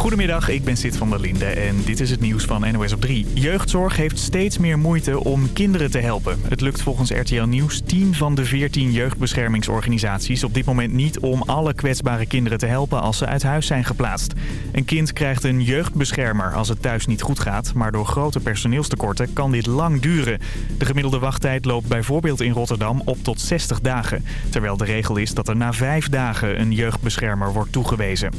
Goedemiddag, ik ben Sid van der Linde en dit is het nieuws van NOS op 3. Jeugdzorg heeft steeds meer moeite om kinderen te helpen. Het lukt volgens RTL Nieuws 10 van de 14 jeugdbeschermingsorganisaties op dit moment niet om alle kwetsbare kinderen te helpen als ze uit huis zijn geplaatst. Een kind krijgt een jeugdbeschermer als het thuis niet goed gaat, maar door grote personeelstekorten kan dit lang duren. De gemiddelde wachttijd loopt bijvoorbeeld in Rotterdam op tot 60 dagen. Terwijl de regel is dat er na 5 dagen een jeugdbeschermer wordt toegewezen.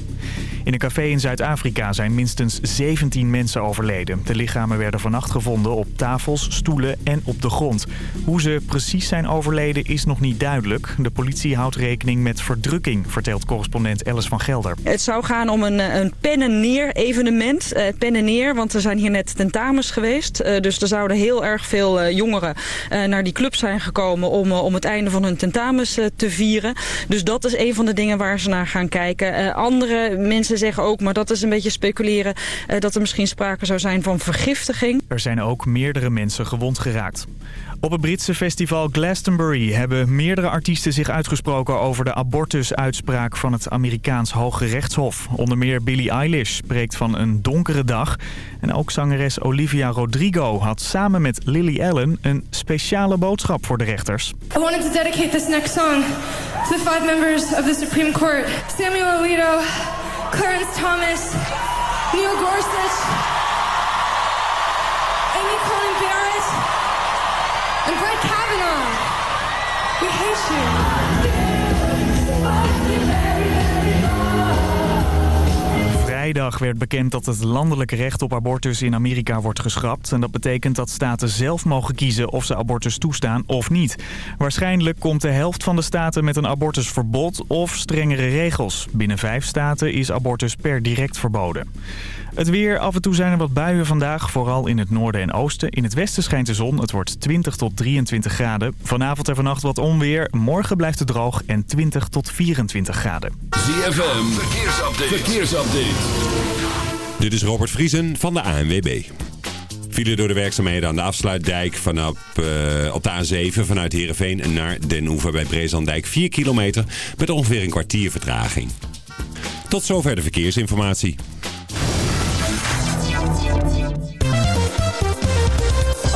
In een café in Zuid-Afrika zijn minstens 17 mensen overleden. De lichamen werden vannacht gevonden op tafels, stoelen en op de grond. Hoe ze precies zijn overleden is nog niet duidelijk. De politie houdt rekening met verdrukking, vertelt correspondent Alice van Gelder. Het zou gaan om een, een pen en neer evenement. Uh, pen en neer, want er zijn hier net tentamens geweest. Uh, dus er zouden heel erg veel jongeren naar die club zijn gekomen om, om het einde van hun tentamens te vieren. Dus dat is een van de dingen waar ze naar gaan kijken. andere mensen zeggen ook, maar dat is een beetje speculeren... Uh, dat er misschien sprake zou zijn van vergiftiging. Er zijn ook meerdere mensen gewond geraakt. Op het Britse festival Glastonbury hebben meerdere artiesten zich uitgesproken over de abortusuitspraak van het Amerikaans Hoge Rechtshof. Onder meer Billie Eilish spreekt van een donkere dag. En ook zangeres Olivia Rodrigo had samen met Lily Allen een speciale boodschap voor de rechters. I wanted to dedicate this next song to the five members of the Supreme Court. Samuel Alito, Clarence Thomas, Neil Gorsuch, Amy Coney Barrett, and Brett Kavanaugh. We hate you. Vrijdag werd bekend dat het landelijke recht op abortus in Amerika wordt geschrapt. En dat betekent dat staten zelf mogen kiezen of ze abortus toestaan of niet. Waarschijnlijk komt de helft van de staten met een abortusverbod of strengere regels. Binnen vijf staten is abortus per direct verboden. Het weer, af en toe zijn er wat buien vandaag, vooral in het noorden en oosten. In het westen schijnt de zon, het wordt 20 tot 23 graden. Vanavond en vannacht wat onweer, morgen blijft het droog en 20 tot 24 graden. ZFM, verkeersupdate. verkeersupdate. Dit is Robert Vriesen van de ANWB. File door de werkzaamheden aan de afsluitdijk vanaf, uh, op de A7 vanuit Heerenveen naar Den Oever bij Brezandijk 4 kilometer met ongeveer een kwartier vertraging. Tot zover de verkeersinformatie.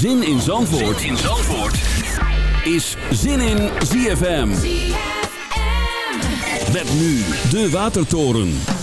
Zin in Zandvoort, zin in Zandvoort. is Zin in ZFM. ZFM. Met nu de Watertoren.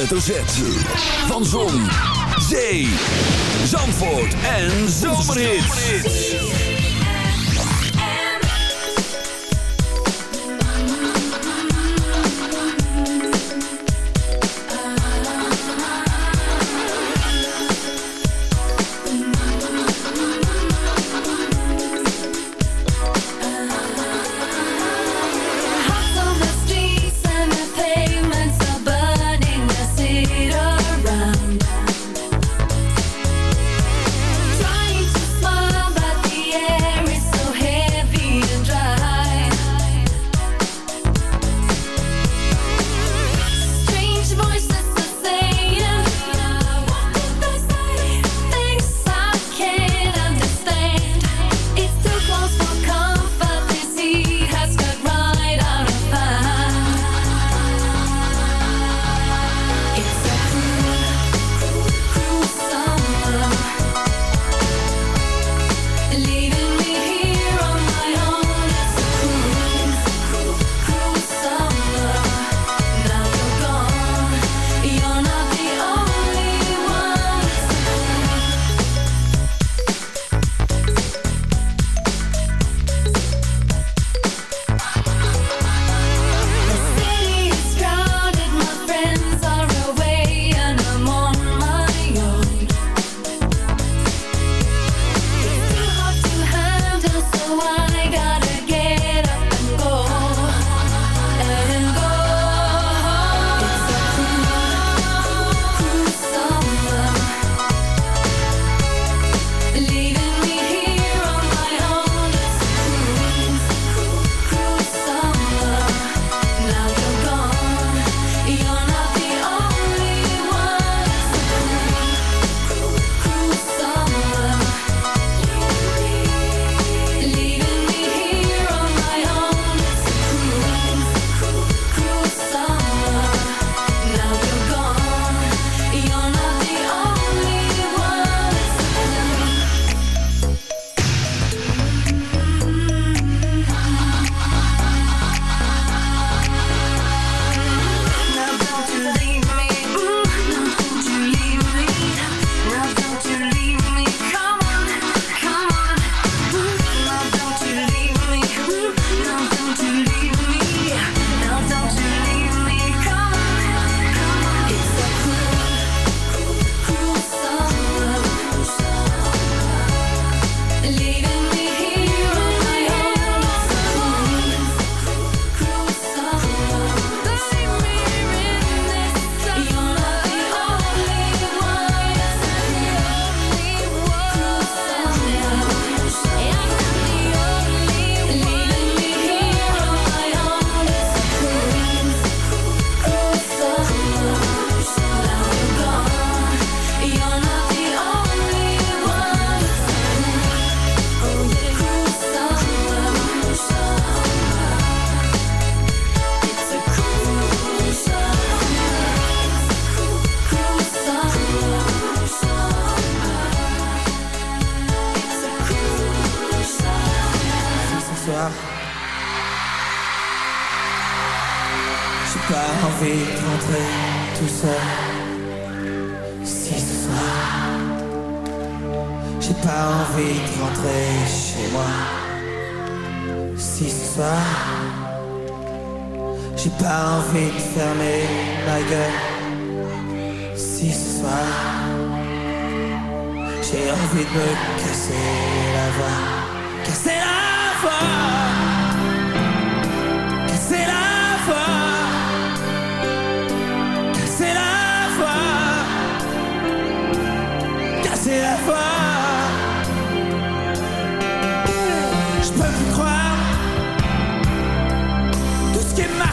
Hoofdletter Z.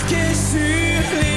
marqué sûr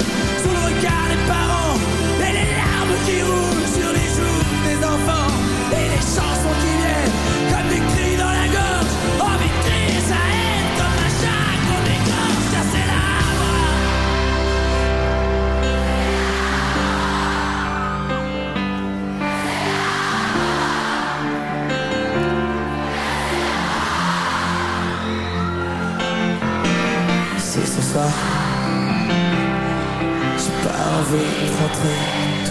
ça J'ai pas envie de rentrer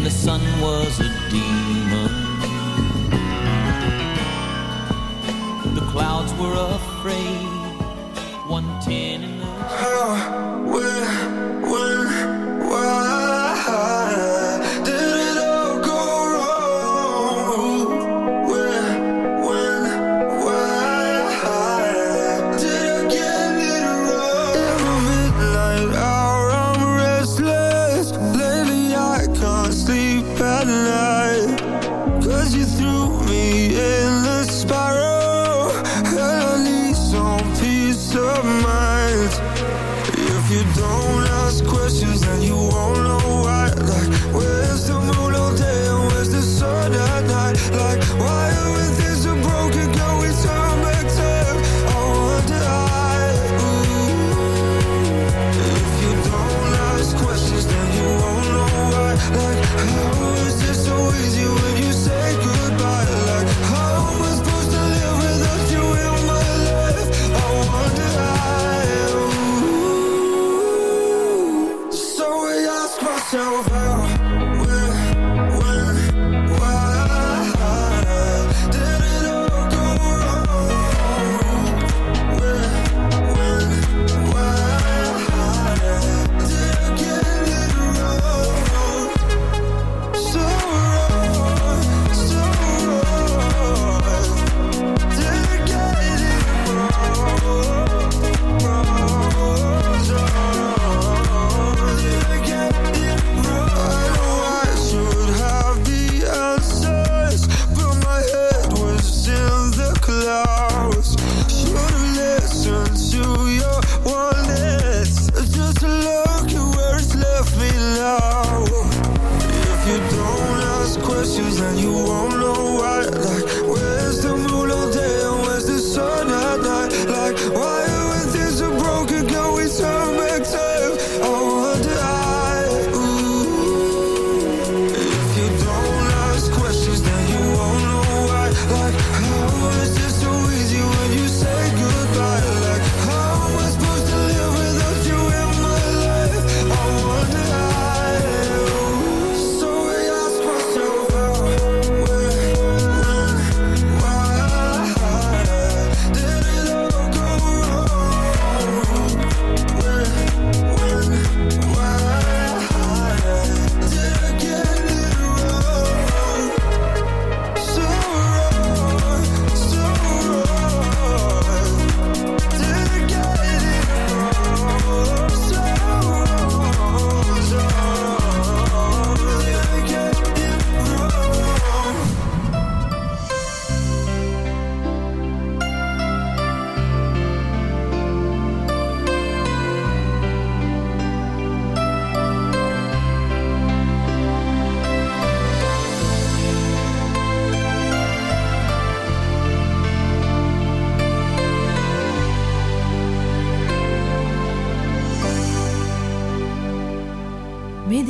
and the sun was a demon. The clouds were afraid, one ten in the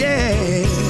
yeah.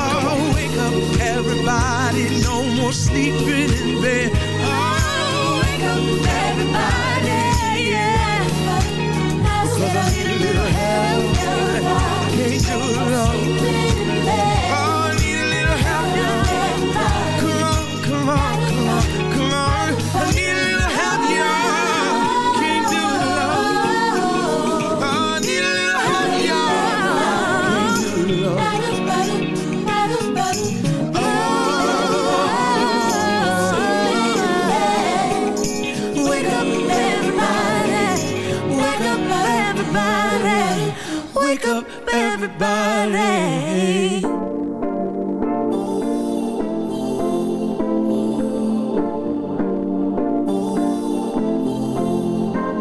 Oh, wake up, everybody. No more sleeping in bed. Oh, wake up, everybody. Yeah. Cause I need a little help. Can't do it alone. Everybody.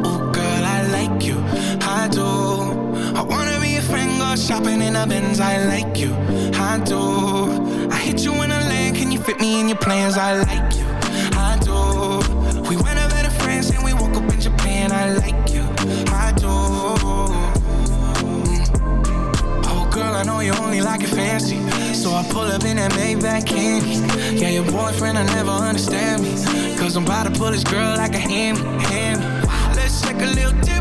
Oh, girl, I like you. I do. I wanna be a friend, go shopping in a Benz. I like you. I do. I hit you in a land. Can you fit me in your plans? I like Only like it fancy. So I pull up in that Maybach candy. Yeah, your boyfriend, I never understand me. Cause I'm about to pull this girl like a hammy. Let's take a little dip,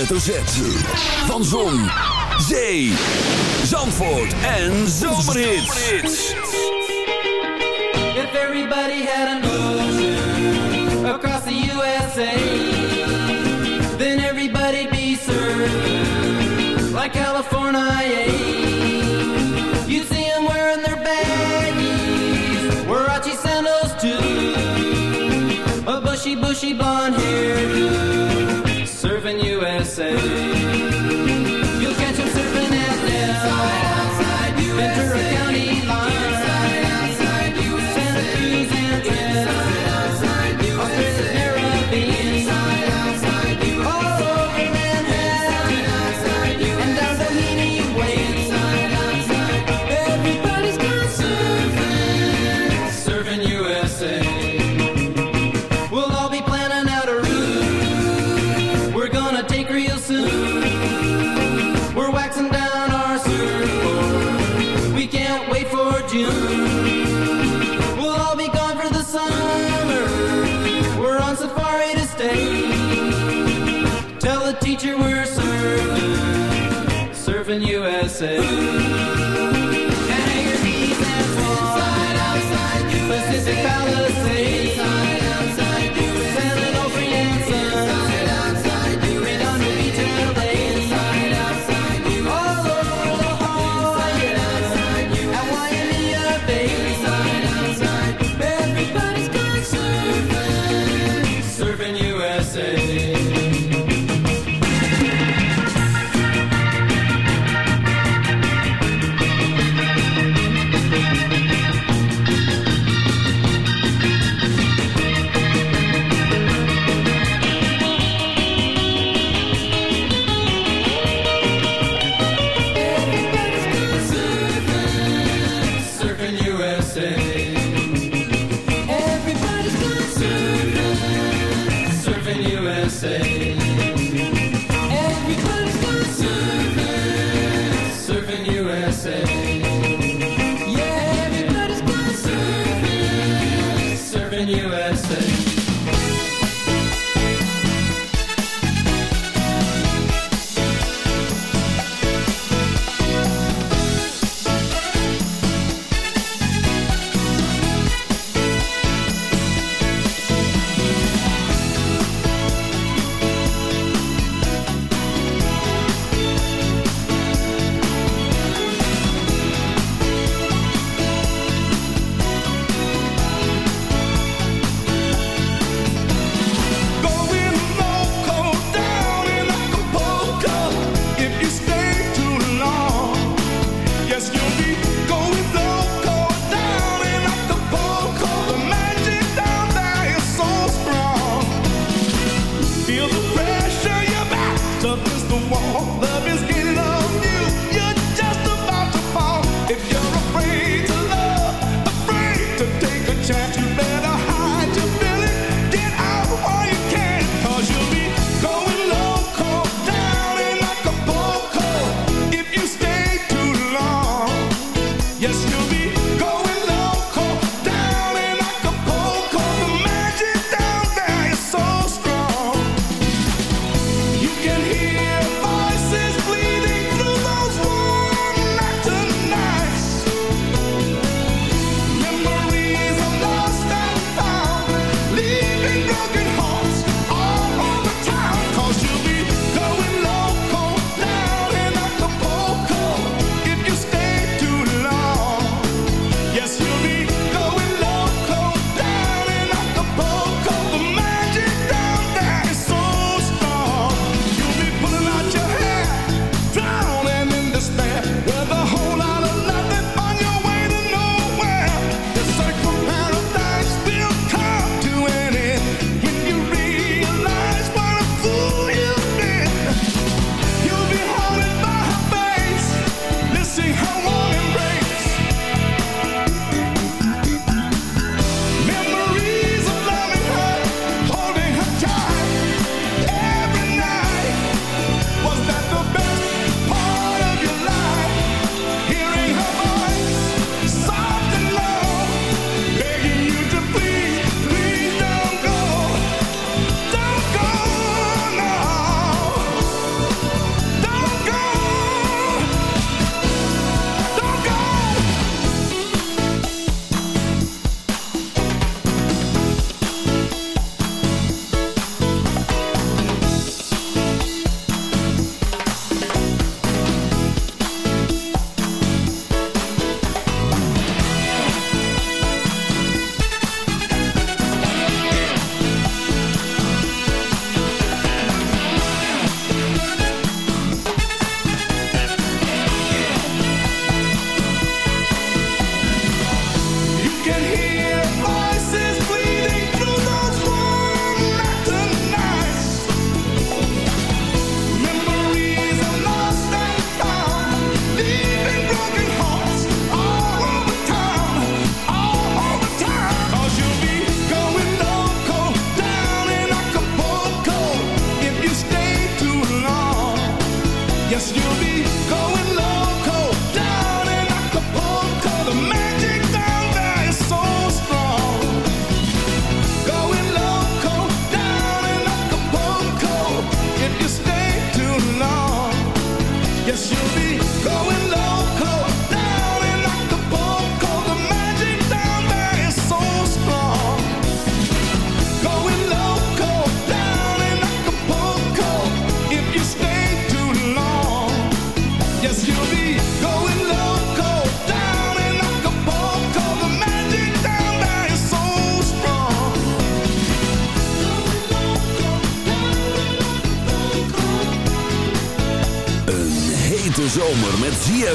hoofdletter Z. Van Zon, Zee, Zandvoort en Zomerhits. If everybody had an ocean across the USA, then everybody'd be served like California. You'd see them wearing their baggies, Warachi sandals too, a bushy, bushy blonde hairdo. sei.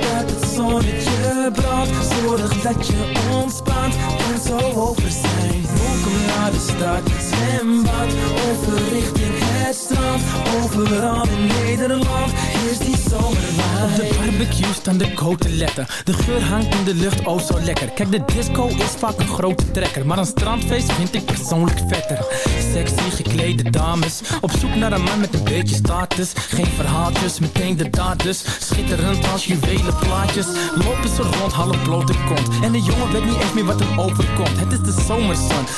dat het zonnetje brandt. Zorg dat je ontspant en zo over zijn Welkom naar de stad, zwembad Over richting het strand. Overal in Nederland is die zomerwijn Op de barbecue staan de koteletten De geur hangt in de lucht, oh zo lekker. Kijk de disco is vaak een grote trekker. Maar een strandfeest vind ik persoonlijk vetter. Sexy geklede dames. Op zoek naar een man met een beetje status. Geen verhaaltjes, meteen de daad dus Schitterend als juwelen plaatjes. Lopen ze rond, half blote kont. En de jongen weet niet echt meer wat hem overkomt. Het is de zomerzon,